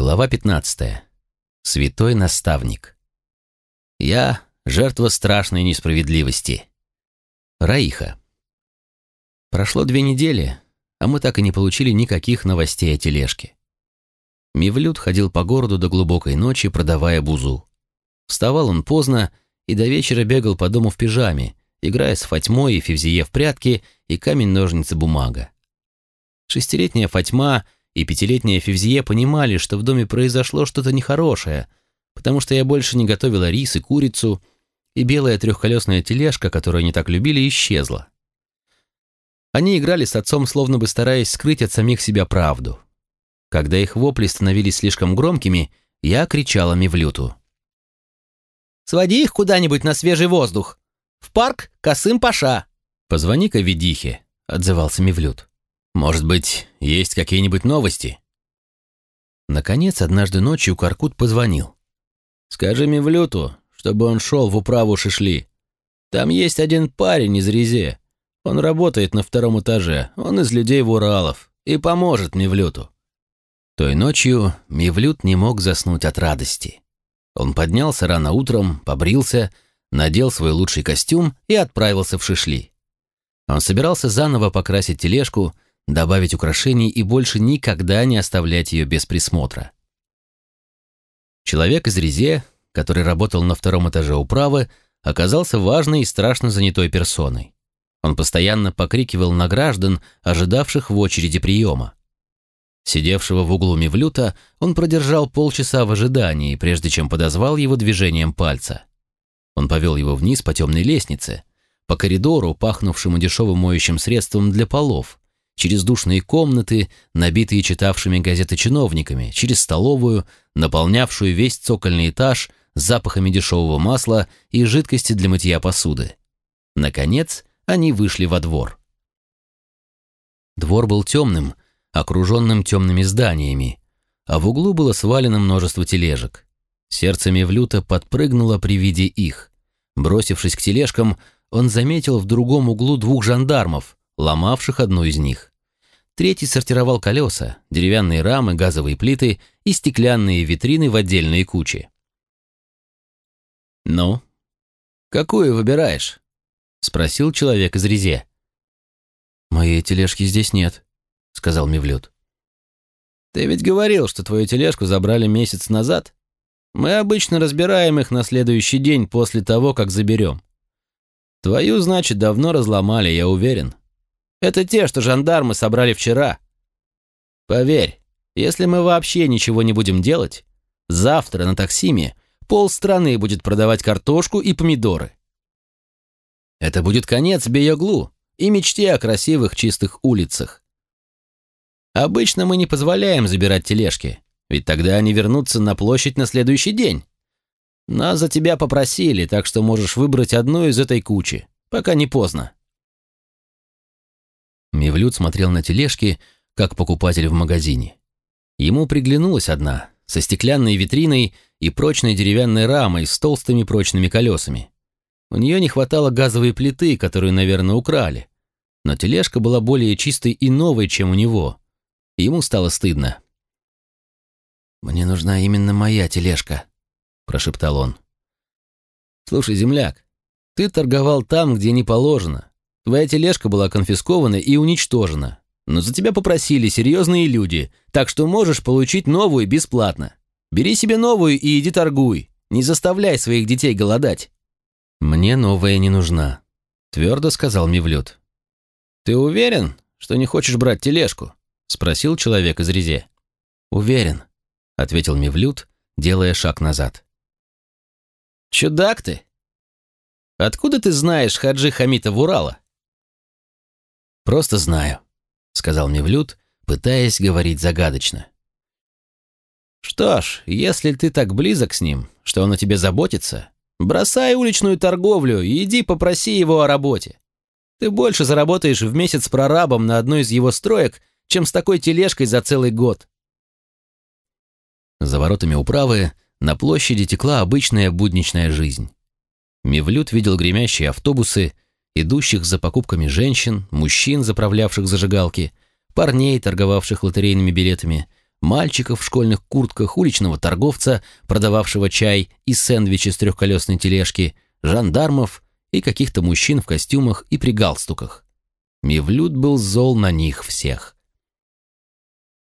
Глава 15. Святой наставник. Я — жертва страшной несправедливости. Раиха. Прошло две недели, а мы так и не получили никаких новостей о тележке. Мивлют ходил по городу до глубокой ночи, продавая бузу. Вставал он поздно и до вечера бегал по дому в пижаме, играя с Фатьмой и Февзие в прятки и камень-ножницы-бумага. Шестилетняя Фатьма — и пятилетняя Февзие понимали, что в доме произошло что-то нехорошее, потому что я больше не готовила рис и курицу, и белая трехколесная тележка, которую они так любили, исчезла. Они играли с отцом, словно бы стараясь скрыть от самих себя правду. Когда их вопли становились слишком громкими, я кричала Мевлюту. «Своди их куда-нибудь на свежий воздух! В парк Касым-Паша!» «Позвони-ка Ведихе», — отзывался Мевлют. Может быть, есть какие-нибудь новости?» Наконец, однажды ночью Каркут позвонил. «Скажи Мевлюту, чтобы он шел в управу Шишли. Там есть один парень из Резе. Он работает на втором этаже, он из людей в Уралов и поможет Мевлюту». Той ночью Мевлют не мог заснуть от радости. Он поднялся рано утром, побрился, надел свой лучший костюм и отправился в Шишли. Он собирался заново покрасить тележку, добавить украшений и больше никогда не оставлять ее без присмотра. Человек из Резе, который работал на втором этаже управы, оказался важной и страшно занятой персоной. Он постоянно покрикивал на граждан, ожидавших в очереди приема. Сидевшего в углу Мевлюта он продержал полчаса в ожидании, прежде чем подозвал его движением пальца. Он повел его вниз по темной лестнице, по коридору, пахнувшему дешевым моющим средством для полов, через душные комнаты, набитые читавшими газеты чиновниками, через столовую, наполнявшую весь цокольный этаж запахами дешевого масла и жидкости для мытья посуды. Наконец, они вышли во двор. Двор был темным, окруженным темными зданиями, а в углу было свалено множество тележек. Сердце Мевлюта подпрыгнуло при виде их. Бросившись к тележкам, он заметил в другом углу двух жандармов, ломавших одну из них. Третий сортировал колеса, деревянные рамы, газовые плиты и стеклянные витрины в отдельные кучи. «Ну, какую выбираешь?» — спросил человек из Резе. «Моей тележки здесь нет», — сказал Мевлюд. «Ты ведь говорил, что твою тележку забрали месяц назад? Мы обычно разбираем их на следующий день после того, как заберем. Твою, значит, давно разломали, я уверен. Это те, что жандармы собрали вчера. Поверь, если мы вообще ничего не будем делать, завтра на таксиме полстраны будет продавать картошку и помидоры. Это будет конец Бейоглу и мечте о красивых чистых улицах. Обычно мы не позволяем забирать тележки, ведь тогда они вернутся на площадь на следующий день. Нас за тебя попросили, так что можешь выбрать одну из этой кучи, пока не поздно. Мевлюд смотрел на тележки, как покупатель в магазине. Ему приглянулась одна, со стеклянной витриной и прочной деревянной рамой с толстыми прочными колесами. У нее не хватало газовой плиты, которую, наверное, украли. Но тележка была более чистой и новой, чем у него. Ему стало стыдно. «Мне нужна именно моя тележка», — прошептал он. «Слушай, земляк, ты торговал там, где не положено, Твоя тележка была конфискована и уничтожена. Но за тебя попросили серьезные люди, так что можешь получить новую бесплатно. Бери себе новую и иди торгуй. Не заставляй своих детей голодать». «Мне новая не нужна», — твердо сказал Мивлют. «Ты уверен, что не хочешь брать тележку?» — спросил человек из Резе. «Уверен», — ответил Мивлют, делая шаг назад. «Чудак ты! Откуда ты знаешь Хаджи Хамита Вурала?» «Просто знаю», — сказал мне Влюд, пытаясь говорить загадочно. «Что ж, если ты так близок с ним, что он о тебе заботится, бросай уличную торговлю и иди попроси его о работе. Ты больше заработаешь в месяц прорабом на одной из его строек, чем с такой тележкой за целый год». За воротами управы на площади текла обычная будничная жизнь. Мевлюд видел гремящие автобусы, идущих за покупками женщин, мужчин, заправлявших зажигалки, парней, торговавших лотерейными билетами, мальчиков в школьных куртках, уличного торговца, продававшего чай и сэндвичи с трехколесной тележки, жандармов и каких-то мужчин в костюмах и при галстуках. Мивлют был зол на них всех.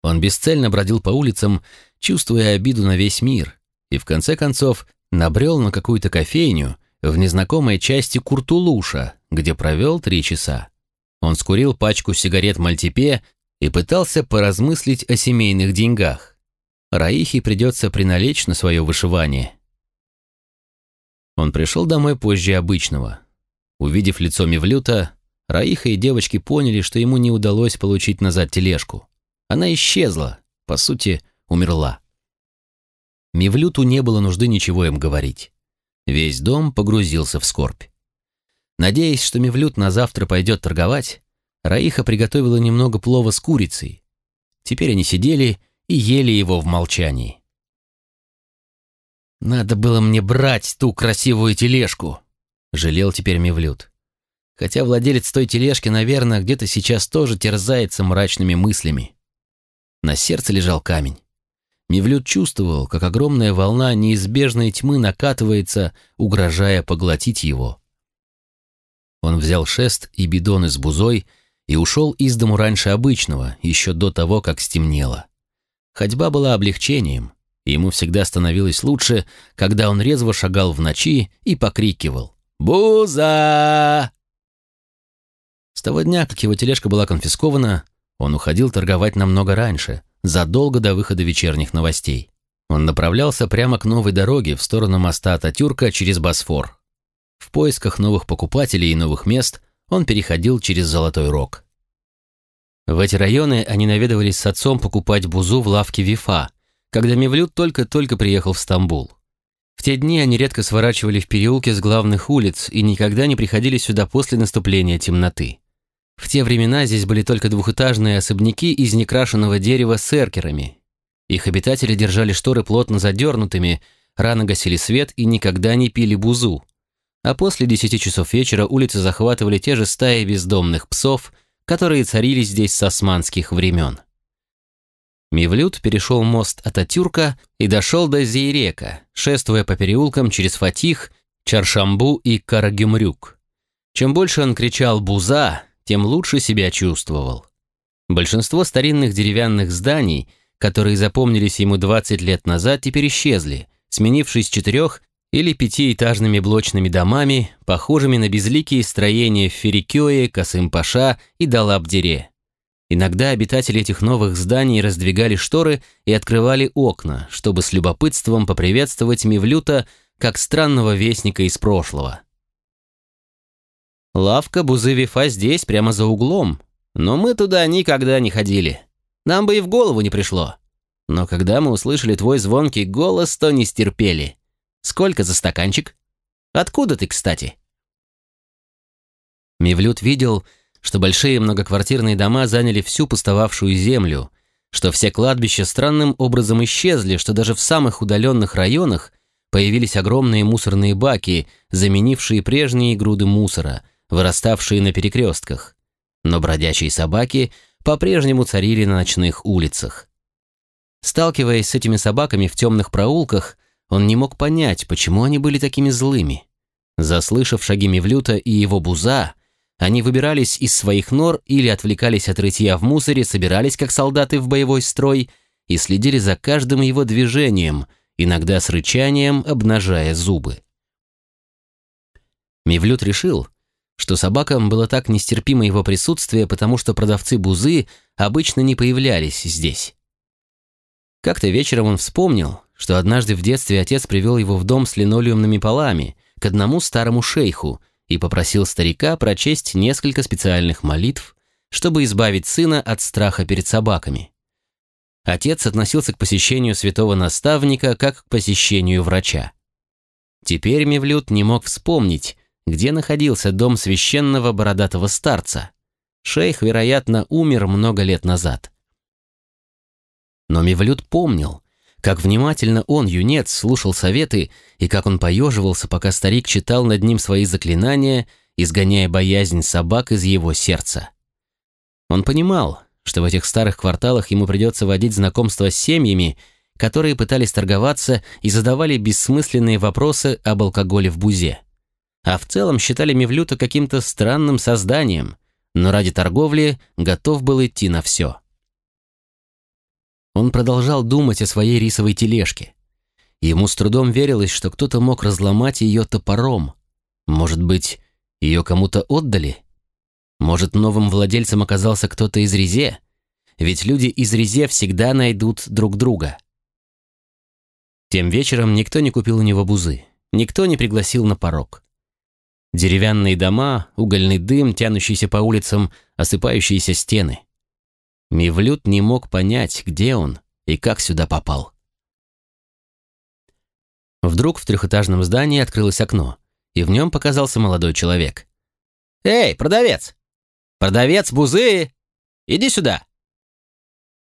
Он бесцельно бродил по улицам, чувствуя обиду на весь мир, и в конце концов набрел на какую-то кофейню в незнакомой части Куртулуша, где провел три часа. Он скурил пачку сигарет Мальтипе и пытался поразмыслить о семейных деньгах. Раихе придется приналечь на свое вышивание. Он пришел домой позже обычного. Увидев лицо Мевлюта, Раиха и девочки поняли, что ему не удалось получить назад тележку. Она исчезла, по сути, умерла. Мивлюту не было нужды ничего им говорить. Весь дом погрузился в скорбь. Надеясь, что Мивлют на завтра пойдет торговать, Раиха приготовила немного плова с курицей. Теперь они сидели и ели его в молчании. «Надо было мне брать ту красивую тележку», — жалел теперь Мивлют. Хотя владелец той тележки, наверное, где-то сейчас тоже терзается мрачными мыслями. На сердце лежал камень. Мивлют чувствовал, как огромная волна неизбежной тьмы накатывается, угрожая поглотить его. Он взял шест и бидоны с бузой и ушел из дому раньше обычного, еще до того, как стемнело. Ходьба была облегчением, и ему всегда становилось лучше, когда он резво шагал в ночи и покрикивал «Буза!». С того дня, как его тележка была конфискована, он уходил торговать намного раньше, задолго до выхода вечерних новостей. Он направлялся прямо к новой дороге в сторону моста Ататюрка через Босфор. В поисках новых покупателей и новых мест он переходил через Золотой Рог. В эти районы они наведывались с отцом покупать бузу в лавке Вифа, когда Мевлюд только-только приехал в Стамбул. В те дни они редко сворачивали в переулки с главных улиц и никогда не приходили сюда после наступления темноты. В те времена здесь были только двухэтажные особняки из некрашенного дерева с эркерами. Их обитатели держали шторы плотно задернутыми, рано гасили свет и никогда не пили бузу. А после десяти часов вечера улицы захватывали те же стаи бездомных псов, которые царили здесь с османских времен. Мивлют перешел мост Ататюрка и дошел до Зейрека, шествуя по переулкам через Фатих, Чаршамбу и Карагюмрюк. Чем больше он кричал «Буза!», тем лучше себя чувствовал. Большинство старинных деревянных зданий, которые запомнились ему 20 лет назад, теперь исчезли, сменившись четырех- или пятиэтажными блочными домами, похожими на безликие строения в Ферикёе, Касым-Паша и Далабдере. Иногда обитатели этих новых зданий раздвигали шторы и открывали окна, чтобы с любопытством поприветствовать Мивлюта как странного вестника из прошлого. Лавка Бузы Вифа здесь, прямо за углом. Но мы туда никогда не ходили. Нам бы и в голову не пришло. Но когда мы услышали твой звонкий голос, то не стерпели. Сколько за стаканчик? Откуда ты, кстати?» Мивлют видел, что большие многоквартирные дома заняли всю пустовавшую землю, что все кладбища странным образом исчезли, что даже в самых удаленных районах появились огромные мусорные баки, заменившие прежние груды мусора, выраставшие на перекрестках. Но бродячие собаки по-прежнему царили на ночных улицах. Сталкиваясь с этими собаками в темных проулках, он не мог понять, почему они были такими злыми. Заслышав шаги Мевлюта и его буза, они выбирались из своих нор или отвлекались от рытья в мусоре, собирались как солдаты в боевой строй и следили за каждым его движением, иногда с рычанием обнажая зубы. Мевлют решил, что собакам было так нестерпимо его присутствие, потому что продавцы бузы обычно не появлялись здесь. Как-то вечером он вспомнил, что однажды в детстве отец привел его в дом с линолеумными полами к одному старому шейху и попросил старика прочесть несколько специальных молитв, чтобы избавить сына от страха перед собаками. Отец относился к посещению святого наставника как к посещению врача. Теперь Мевлюд не мог вспомнить, где находился дом священного бородатого старца. Шейх, вероятно, умер много лет назад. Но Мевлюд помнил, как внимательно он, юнец, слушал советы и как он поеживался, пока старик читал над ним свои заклинания, изгоняя боязнь собак из его сердца. Он понимал, что в этих старых кварталах ему придется водить знакомства с семьями, которые пытались торговаться и задавали бессмысленные вопросы об алкоголе в бузе. А в целом считали Мевлюта каким-то странным созданием, но ради торговли готов был идти на все. Он продолжал думать о своей рисовой тележке. Ему с трудом верилось, что кто-то мог разломать ее топором. Может быть, ее кому-то отдали? Может, новым владельцем оказался кто-то из Резе? Ведь люди из Резе всегда найдут друг друга. Тем вечером никто не купил у него бузы, никто не пригласил на порог. Деревянные дома, угольный дым, тянущийся по улицам, осыпающиеся стены. Мивлют не мог понять, где он и как сюда попал. Вдруг в трехэтажном здании открылось окно, и в нем показался молодой человек. «Эй, продавец! Продавец Бузы! Иди сюда!»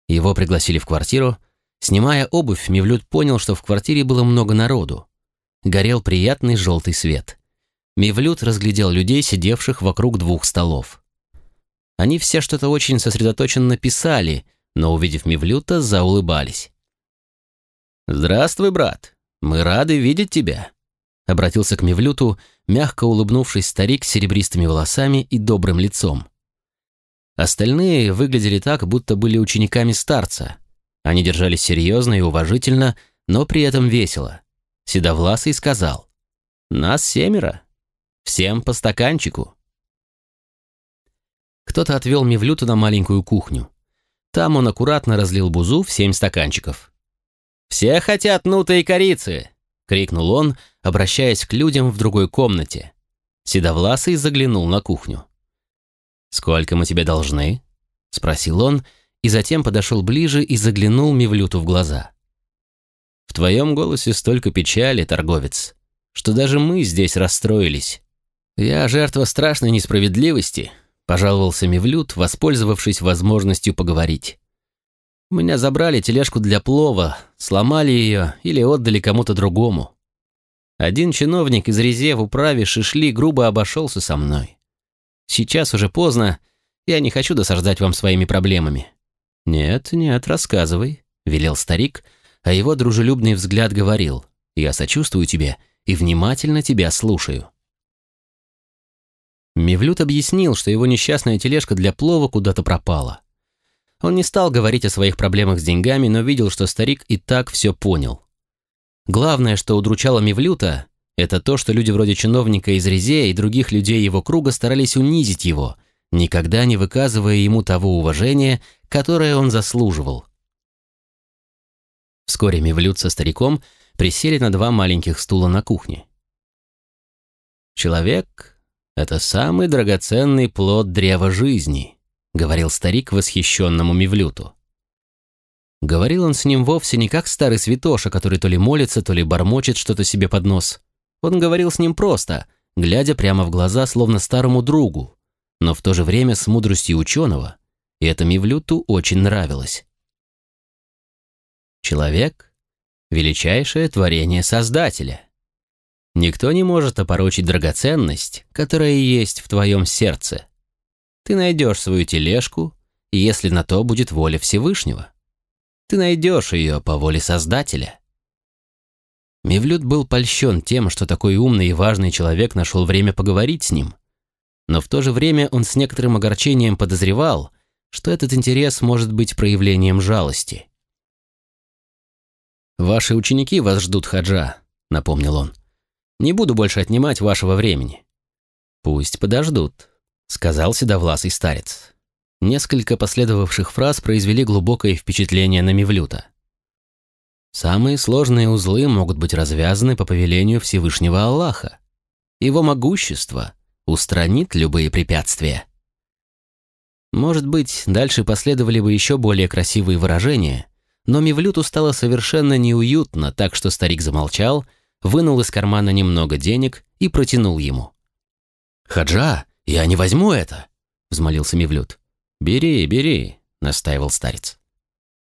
Его пригласили в квартиру. Снимая обувь, Мивлют понял, что в квартире было много народу. Горел приятный желтый свет. Мивлют разглядел людей, сидевших вокруг двух столов. Они все что-то очень сосредоточенно писали, но, увидев Мивлюта, заулыбались. «Здравствуй, брат. Мы рады видеть тебя», — обратился к Мивлюту, мягко улыбнувшись старик с серебристыми волосами и добрым лицом. Остальные выглядели так, будто были учениками старца. Они держались серьезно и уважительно, но при этом весело. Седовласый сказал, «Нас семеро. Всем по стаканчику». Кто-то отвел Мевлюта на маленькую кухню. Там он аккуратно разлил бузу в семь стаканчиков. «Все хотят нута и корицы!» — крикнул он, обращаясь к людям в другой комнате. Седовласый заглянул на кухню. «Сколько мы тебе должны?» — спросил он, и затем подошел ближе и заглянул Мивлюту в глаза. «В твоем голосе столько печали, торговец, что даже мы здесь расстроились. Я жертва страшной несправедливости», — пожаловался Мивлют, воспользовавшись возможностью поговорить. «У меня забрали тележку для плова, сломали ее или отдали кому-то другому. Один чиновник из Резе в управе Шишли грубо обошелся со мной. Сейчас уже поздно, я не хочу досаждать вам своими проблемами». «Нет, нет, рассказывай», — велел старик, а его дружелюбный взгляд говорил, «Я сочувствую тебе и внимательно тебя слушаю». Мивлют объяснил, что его несчастная тележка для плова куда-то пропала. Он не стал говорить о своих проблемах с деньгами, но видел, что старик и так все понял. Главное, что удручало Мивлюта, это то, что люди вроде чиновника из Резе и других людей его круга старались унизить его, никогда не выказывая ему того уважения, которое он заслуживал. Вскоре Мивлют со стариком присели на два маленьких стула на кухне. «Человек — это самый драгоценный плод древа жизни», — говорил старик восхищенному Мивлюту. Говорил он с ним вовсе не как старый святоша, который то ли молится, то ли бормочет что-то себе под нос. Он говорил с ним просто, глядя прямо в глаза, словно старому другу, но в то же время с мудростью ученого, и это Мивлюту очень нравилось. Человек — величайшее творение Создателя. Никто не может опорочить драгоценность, которая есть в твоем сердце. Ты найдешь свою тележку, если на то будет воля Всевышнего. Ты найдешь ее по воле Создателя. Мивлют был польщен тем, что такой умный и важный человек нашел время поговорить с ним. Но в то же время он с некоторым огорчением подозревал, что этот интерес может быть проявлением жалости. «Ваши ученики вас ждут, Хаджа», — напомнил он. «Не буду больше отнимать вашего времени». «Пусть подождут», — сказал седовласый старец. Несколько последовавших фраз произвели глубокое впечатление на Мивлюта. Самые сложные узлы могут быть развязаны по повелению Всевышнего Аллаха. Его могущество устранит любые препятствия. Может быть, дальше последовали бы еще более красивые выражения, но Мивлюту стало совершенно неуютно, так что старик замолчал, вынул из кармана немного денег и протянул ему. «Хаджа, я не возьму это!» — взмолился Мивлют. «Бери, бери», — настаивал старец.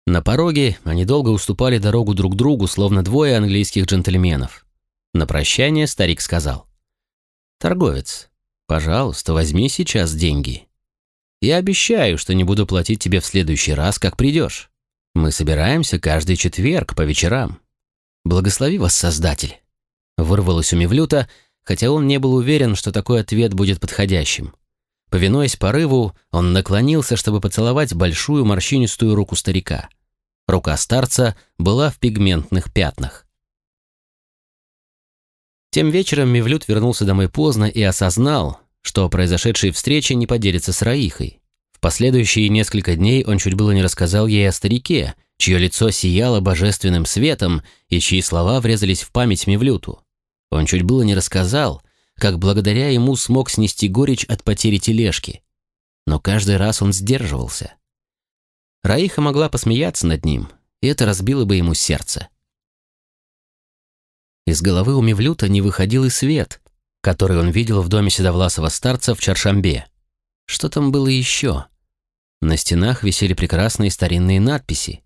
На пороге они долго уступали дорогу друг другу, словно двое английских джентльменов. На прощание старик сказал. «Торговец, пожалуйста, возьми сейчас деньги». Я обещаю, что не буду платить тебе в следующий раз, как придешь. Мы собираемся каждый четверг по вечерам. Благослови вас, Создатель. Вырвалось у Мевлюта, хотя он не был уверен, что такой ответ будет подходящим. Повинуясь порыву, он наклонился, чтобы поцеловать большую морщинистую руку старика. Рука старца была в пигментных пятнах. Тем вечером Мевлют вернулся домой поздно и осознал, что о произошедшей встрече не поделится с Раихой. В последующие несколько дней он чуть было не рассказал ей о старике, чье лицо сияло божественным светом и чьи слова врезались в память Мевлюту. Он чуть было не рассказал, как благодаря ему смог снести горечь от потери тележки. Но каждый раз он сдерживался. Раиха могла посмеяться над ним, и это разбило бы ему сердце. Из головы у Мевлюта не выходил и свет, который он видел в доме седовласого старца в Чаршамбе. Что там было еще? На стенах висели прекрасные старинные надписи.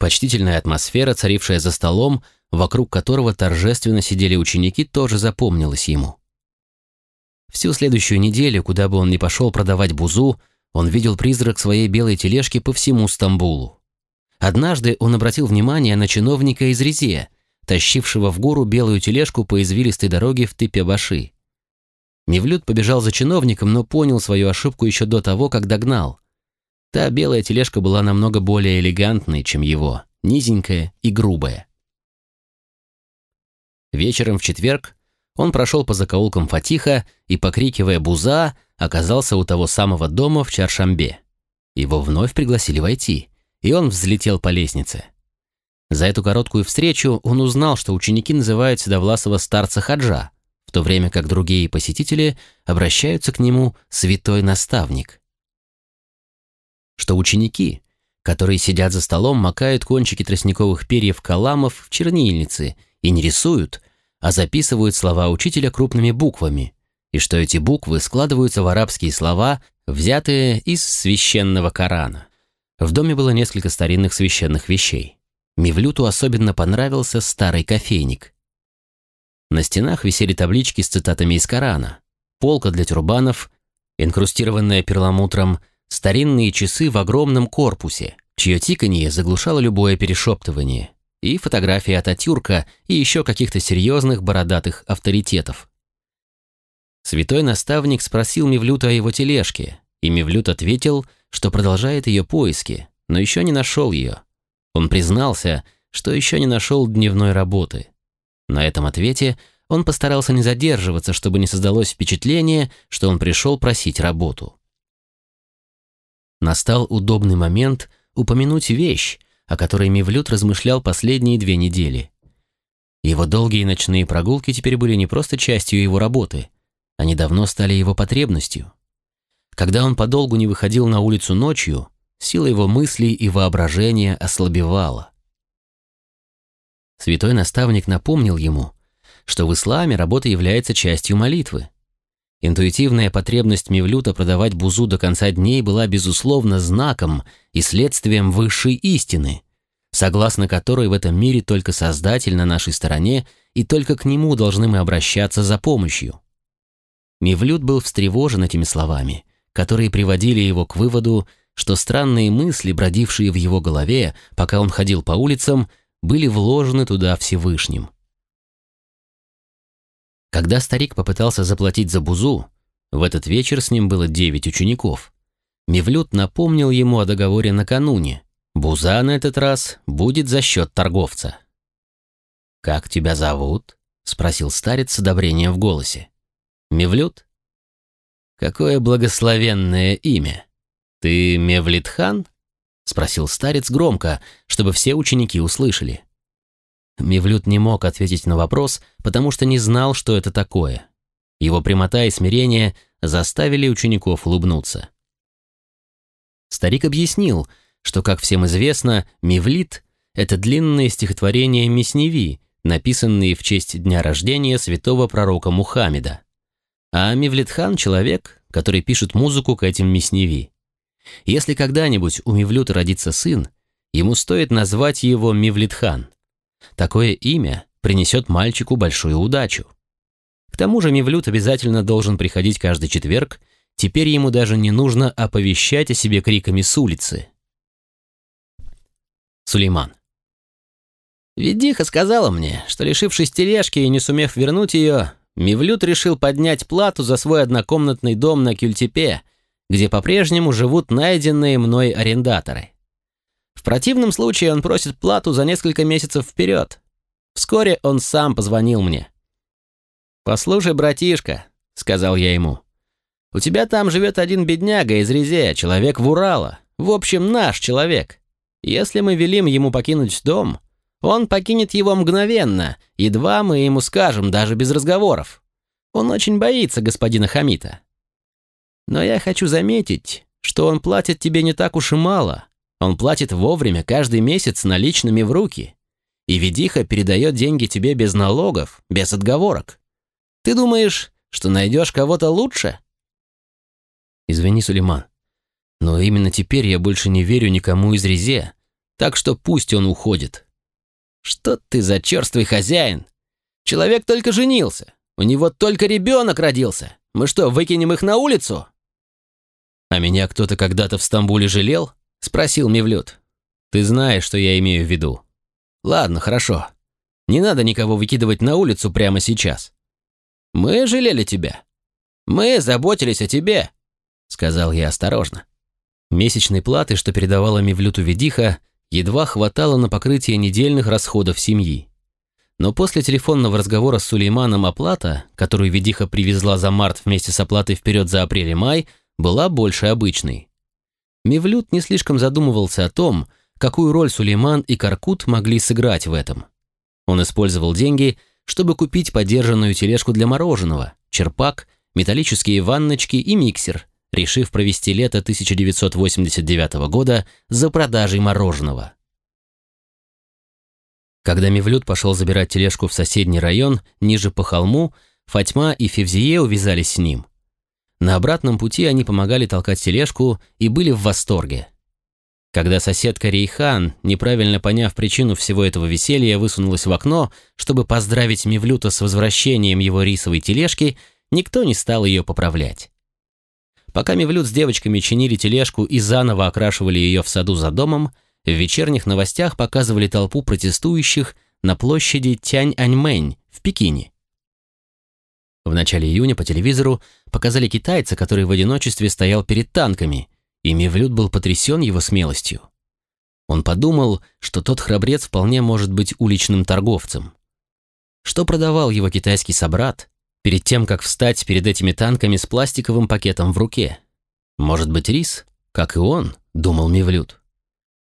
Почтительная атмосфера, царившая за столом, вокруг которого торжественно сидели ученики, тоже запомнилась ему. Всю следующую неделю, куда бы он ни пошел продавать бузу, он видел призрак своей белой тележки по всему Стамбулу. Однажды он обратил внимание на чиновника из Резе, тащившего в гору белую тележку по извилистой дороге в Тыпебаши. Мевлюд побежал за чиновником, но понял свою ошибку еще до того, как догнал. Та белая тележка была намного более элегантной, чем его, низенькая и грубая. Вечером в четверг он прошел по закоулкам Фатиха и, покрикивая «Буза!», оказался у того самого дома в Чаршамбе. Его вновь пригласили войти, и он взлетел по лестнице. За эту короткую встречу он узнал, что ученики называют Седовласова старца Хаджа, в то время как другие посетители обращаются к нему «святой наставник». Что ученики, которые сидят за столом, макают кончики тростниковых перьев каламов в чернильницы и не рисуют, а записывают слова учителя крупными буквами, и что эти буквы складываются в арабские слова, взятые из священного Корана. В доме было несколько старинных священных вещей. Мивлюту особенно понравился старый кофейник. На стенах висели таблички с цитатами из Корана, полка для тюрбанов, инкрустированная перламутром, старинные часы в огромном корпусе, чье тиканье заглушало любое перешептывание, и фотографии Ататюрка и еще каких-то серьезных бородатых авторитетов. Святой наставник спросил Мивлюта о его тележке, и Мивлют ответил, что продолжает ее поиски, но еще не нашел ее. Он признался, что еще не нашел дневной работы. На этом ответе он постарался не задерживаться, чтобы не создалось впечатление, что он пришел просить работу. Настал удобный момент упомянуть вещь, о которой Мивлют размышлял последние две недели. Его долгие ночные прогулки теперь были не просто частью его работы, они давно стали его потребностью. Когда он подолгу не выходил на улицу ночью, сила его мыслей и воображения ослабевала. Святой наставник напомнил ему, что в исламе работа является частью молитвы. Интуитивная потребность Мевлюта продавать бузу до конца дней была, безусловно, знаком и следствием высшей истины, согласно которой в этом мире только Создатель на нашей стороне и только к Нему должны мы обращаться за помощью. Мевлют был встревожен этими словами, которые приводили его к выводу, что странные мысли, бродившие в его голове, пока он ходил по улицам, были вложены туда Всевышним. Когда старик попытался заплатить за бузу, в этот вечер с ним было девять учеников. Мевлют напомнил ему о договоре накануне. Буза на этот раз будет за счет торговца. «Как тебя зовут?» — спросил старец с одобрением в голосе. «Мевлют?» «Какое благословенное имя! Ты Мевлитхан?» спросил старец громко, чтобы все ученики услышали. Мивлют не мог ответить на вопрос, потому что не знал, что это такое. Его прямота и смирение заставили учеников улыбнуться. Старик объяснил, что, как всем известно, Мивлит — это длинные стихотворения Месневи, написанные в честь дня рождения святого пророка Мухаммеда. А Мивлитхан — человек, который пишет музыку к этим Месневи. Если когда-нибудь у Мивлюта родится сын, ему стоит назвать его Мивлитхан. Такое имя принесет мальчику большую удачу. К тому же Мивлют обязательно должен приходить каждый четверг, теперь ему даже не нужно оповещать о себе криками с улицы. Сулейман. Ведиха сказала мне, что, лишившись тележки и не сумев вернуть ее, Мивлют решил поднять плату за свой однокомнатный дом на Кюльтепе, где по-прежнему живут найденные мной арендаторы. В противном случае он просит плату за несколько месяцев вперед. Вскоре он сам позвонил мне. «Послушай, братишка», — сказал я ему, — «у тебя там живет один бедняга из Резея, человек в Урала, в общем, наш человек. Если мы велим ему покинуть дом, он покинет его мгновенно, едва мы ему скажем, даже без разговоров. Он очень боится господина Хамита. Но я хочу заметить, что он платит тебе не так уж и мало. Он платит вовремя, каждый месяц наличными в руки. И Ведиха передает деньги тебе без налогов, без отговорок. Ты думаешь, что найдешь кого-то лучше? Извини, Сулейман, но именно теперь я больше не верю никому из Резе, так что пусть он уходит. Что ты за черствый хозяин? Человек только женился. У него только ребенок родился. Мы что, выкинем их на улицу? А меня кто-то когда-то в Стамбуле жалел? Спросил Мевлюд. Ты знаешь, что я имею в виду. Ладно, хорошо. Не надо никого выкидывать на улицу прямо сейчас. Мы жалели тебя. Мы заботились о тебе, сказал я осторожно. Месячной платы, что передавала Мевлюту Ведиха, едва хватало на покрытие недельных расходов семьи. Но после телефонного разговора с Сулейманом оплата, которую Ведиха привезла за март вместе с оплатой вперед за апрель и май, была больше обычной. Мевлюд не слишком задумывался о том, какую роль Сулейман и Каркут могли сыграть в этом. Он использовал деньги, чтобы купить подержанную тележку для мороженого, черпак, металлические ванночки и миксер, решив провести лето 1989 года за продажей мороженого. Когда Мевлюд пошел забирать тележку в соседний район, ниже по холму, Фатьма и Февзие увязались с ним. На обратном пути они помогали толкать тележку и были в восторге. Когда соседка Рейхан, неправильно поняв причину всего этого веселья, высунулась в окно, чтобы поздравить Мевлюта с возвращением его рисовой тележки, никто не стал ее поправлять. Пока Мевлюд с девочками чинили тележку и заново окрашивали ее в саду за домом, в вечерних новостях показывали толпу протестующих на площади Тянь-Аньмэнь в Пекине. В начале июня по телевизору показали китайца, который в одиночестве стоял перед танками, и Мевлюд был потрясен его смелостью. Он подумал, что тот храбрец вполне может быть уличным торговцем. Что продавал его китайский собрат, перед тем, как встать перед этими танками с пластиковым пакетом в руке. Может быть, рис, как и он, думал Мивлют.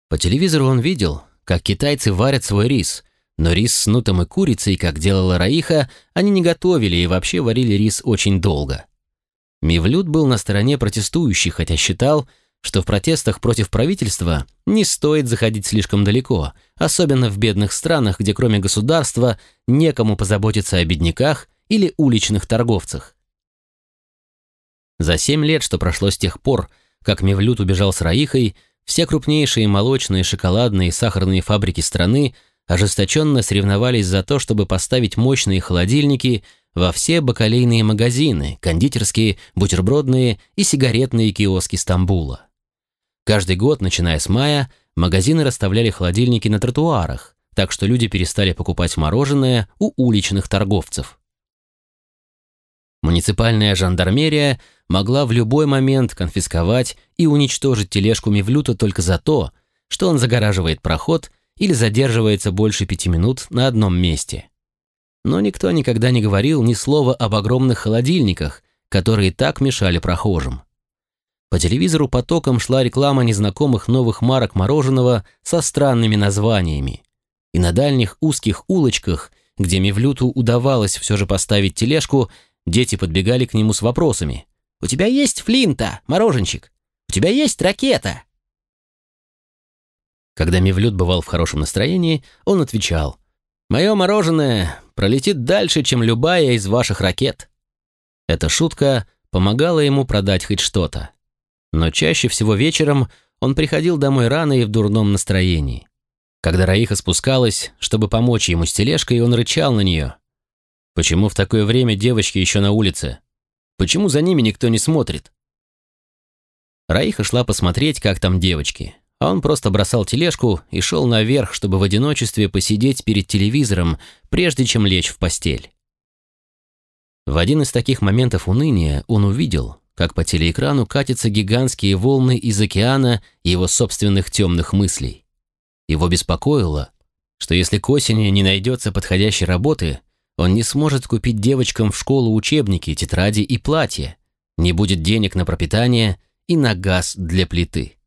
По телевизору он видел, как китайцы варят свой рис, но рис с нутом и курицей, как делала Раиха, они не готовили и вообще варили рис очень долго. Мивлют был на стороне протестующих, хотя считал, что в протестах против правительства не стоит заходить слишком далеко, особенно в бедных странах, где кроме государства некому позаботиться о бедняках или уличных торговцах. За семь лет, что прошло с тех пор, как Мевлют убежал с Раихой, все крупнейшие молочные, шоколадные и сахарные фабрики страны ожесточенно соревновались за то, чтобы поставить мощные холодильники во все бакалейные магазины, кондитерские, бутербродные и сигаретные киоски Стамбула. Каждый год, начиная с мая, магазины расставляли холодильники на тротуарах, так что люди перестали покупать мороженое у уличных торговцев. Муниципальная жандармерия могла в любой момент конфисковать и уничтожить тележку Мевлюта только за то, что он загораживает проход или задерживается больше пяти минут на одном месте. Но никто никогда не говорил ни слова об огромных холодильниках, которые так мешали прохожим. По телевизору потоком шла реклама незнакомых новых марок мороженого со странными названиями. И на дальних узких улочках, где Мевлюту удавалось все же поставить тележку, Дети подбегали к нему с вопросами. «У тебя есть флинта, мороженщик? У тебя есть ракета?» Когда Мевлюд бывал в хорошем настроении, он отвечал. «Мое мороженое пролетит дальше, чем любая из ваших ракет». Эта шутка помогала ему продать хоть что-то. Но чаще всего вечером он приходил домой рано и в дурном настроении. Когда Раиха спускалась, чтобы помочь ему с тележкой, он рычал на нее. Почему в такое время девочки еще на улице? Почему за ними никто не смотрит? Раиха шла посмотреть, как там девочки, а он просто бросал тележку и шел наверх, чтобы в одиночестве посидеть перед телевизором, прежде чем лечь в постель. В один из таких моментов уныния он увидел, как по телеэкрану катятся гигантские волны из океана его собственных темных мыслей. Его беспокоило, что если к осени не найдется подходящей работы, он не сможет купить девочкам в школу учебники, тетради и платья, не будет денег на пропитание и на газ для плиты.